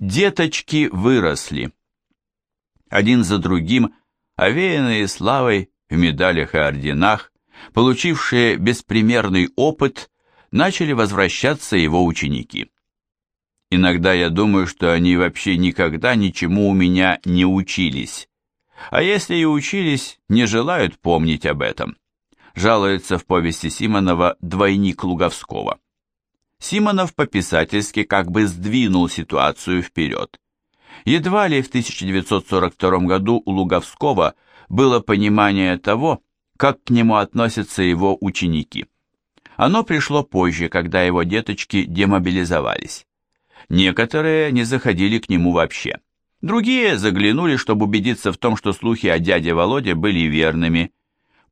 Деточки выросли. Один за другим, овеянные славой в медалях и орденах, получившие беспримерный опыт, начали возвращаться его ученики. Иногда я думаю, что они вообще никогда ничему у меня не учились. А если и учились, не желают помнить об этом. Жалуется в повести Симонова «Двойник Луговского». Симонов по-писательски как бы сдвинул ситуацию вперед. Едва ли в 1942 году у Луговского было понимание того, как к нему относятся его ученики. Оно пришло позже, когда его деточки демобилизовались. Некоторые не заходили к нему вообще. Другие заглянули, чтобы убедиться в том, что слухи о дяде Володе были верными.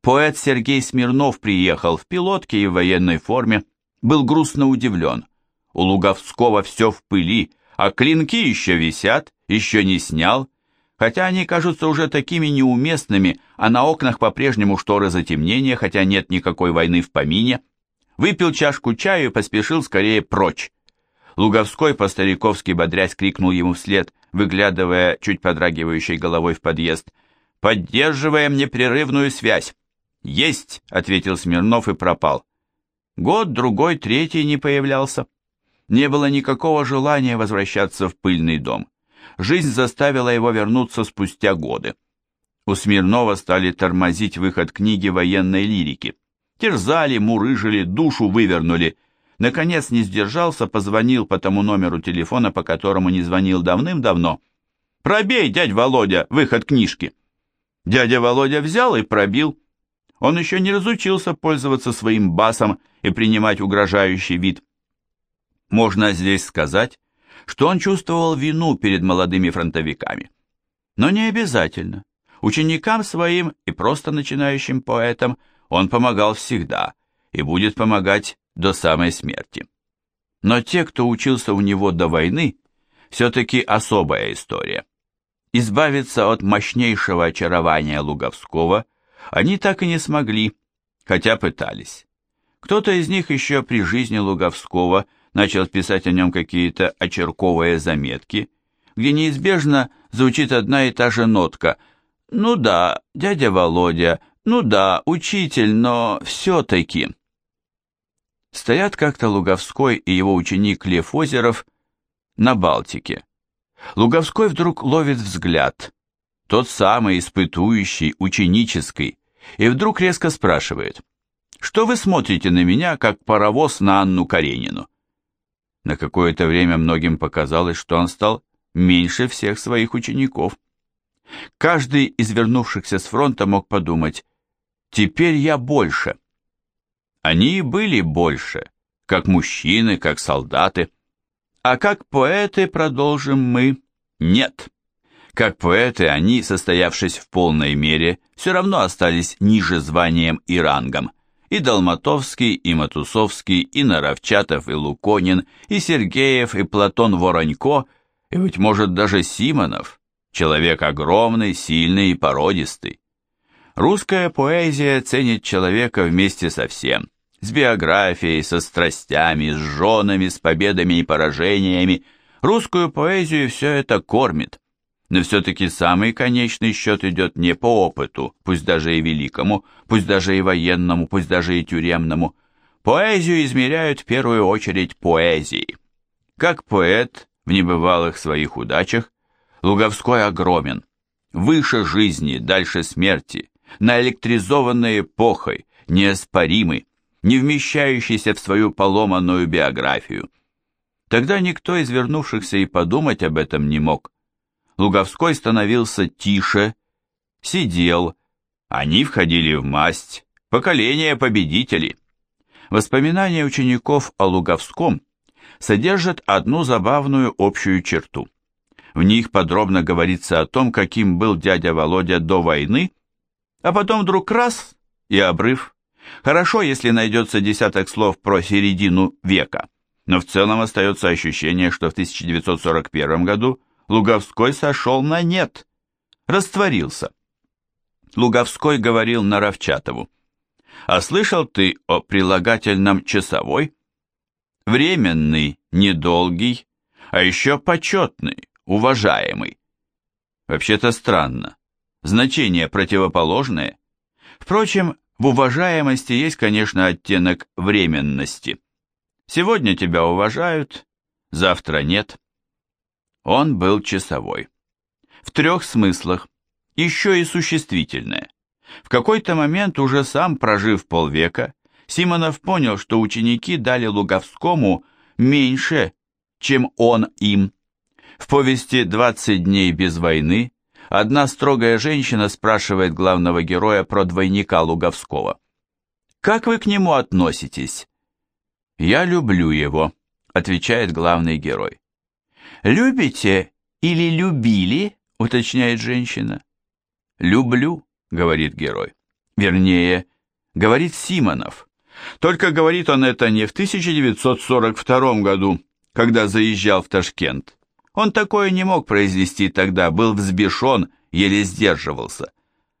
Поэт Сергей Смирнов приехал в пилотке и в военной форме, был грустно удивлен. У Луговского все в пыли, а клинки еще висят, еще не снял, хотя они кажутся уже такими неуместными, а на окнах по-прежнему шторы затемнения, хотя нет никакой войны в помине. Выпил чашку чаю и поспешил скорее прочь. Луговской по-стариковски бодрясь крикнул ему вслед, выглядывая чуть подрагивающей головой в подъезд. «Поддерживаем непрерывную связь!» «Есть!» — ответил Смирнов и пропал. Год, другой, третий не появлялся. Не было никакого желания возвращаться в пыльный дом. Жизнь заставила его вернуться спустя годы. У Смирнова стали тормозить выход книги военной лирики. Терзали, мурыжили, душу вывернули — Наконец не сдержался, позвонил по тому номеру телефона, по которому не звонил давным-давно. «Пробей, дядь Володя, выход книжки!» Дядя Володя взял и пробил. Он еще не разучился пользоваться своим басом и принимать угрожающий вид. Можно здесь сказать, что он чувствовал вину перед молодыми фронтовиками. Но не обязательно. Ученикам своим и просто начинающим поэтам он помогал всегда и будет помогать до самой смерти. Но те, кто учился у него до войны, все-таки особая история. Избавиться от мощнейшего очарования Луговского они так и не смогли, хотя пытались. Кто-то из них еще при жизни Луговского начал писать о нем какие-то очерковые заметки, где неизбежно звучит одна и та же нотка. «Ну да, дядя Володя, ну да, учитель, но все-таки...» Стоят как-то Луговской и его ученик Лев Озеров на Балтике. Луговской вдруг ловит взгляд, тот самый испытующий, ученический, и вдруг резко спрашивает, «Что вы смотрите на меня, как паровоз на Анну Каренину?» На какое-то время многим показалось, что он стал меньше всех своих учеников. Каждый из вернувшихся с фронта мог подумать, «Теперь я больше». Они и были больше, как мужчины, как солдаты. А как поэты, продолжим мы, нет. Как поэты они, состоявшись в полной мере, все равно остались ниже званием и рангом. И Долматовский, и Матусовский, и Наровчатов, и Луконин, и Сергеев, и Платон Воронько, и, быть может, даже Симонов, человек огромный, сильный и породистый. Русская поэзия ценит человека вместе со всем, с биографией, со страстями, с женами, с победами и поражениями. Русскую поэзию все это кормит. Но все-таки самый конечный счет идет не по опыту, пусть даже и великому, пусть даже и военному, пусть даже и тюремному. Поэзию измеряют в первую очередь поэзией. Как поэт, в небывалых своих удачах, Луговской огромен, выше жизни, дальше смерти, наэлектризованной эпохой, неоспоримый не вмещающийся в свою поломанную биографию. Тогда никто из вернувшихся и подумать об этом не мог. Луговской становился тише, сидел, они входили в масть, поколение победителей. Воспоминания учеников о Луговском содержат одну забавную общую черту. В них подробно говорится о том, каким был дядя Володя до войны, а потом вдруг раз и обрыв. Хорошо, если найдется десяток слов про середину века, но в целом остается ощущение, что в 1941 году Луговской сошел на нет, растворился. Луговской говорил Наровчатову, «А слышал ты о прилагательном часовой? Временный, недолгий, а еще почетный, уважаемый. Вообще-то странно. Значения противоположные. Впрочем, в уважаемости есть, конечно, оттенок временности. Сегодня тебя уважают, завтра нет. Он был часовой. В трех смыслах, еще и существительное. В какой-то момент, уже сам прожив полвека, Симонов понял, что ученики дали Луговскому меньше, чем он им. В повести «20 дней без войны» одна строгая женщина спрашивает главного героя про двойника Луговского. «Как вы к нему относитесь?» «Я люблю его», — отвечает главный герой. «Любите или любили?» — уточняет женщина. «Люблю», — говорит герой. Вернее, говорит Симонов. Только говорит он это не в 1942 году, когда заезжал в Ташкент. Он такое не мог произвести тогда, был взбешен, еле сдерживался.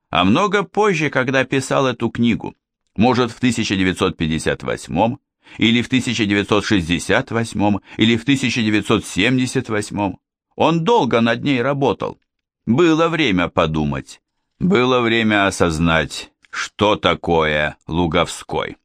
А много позже, когда писал эту книгу, может в 1958 или в 1968 или в 1978. Он долго над ней работал. Было время подумать. Было время осознать, что такое Луговской.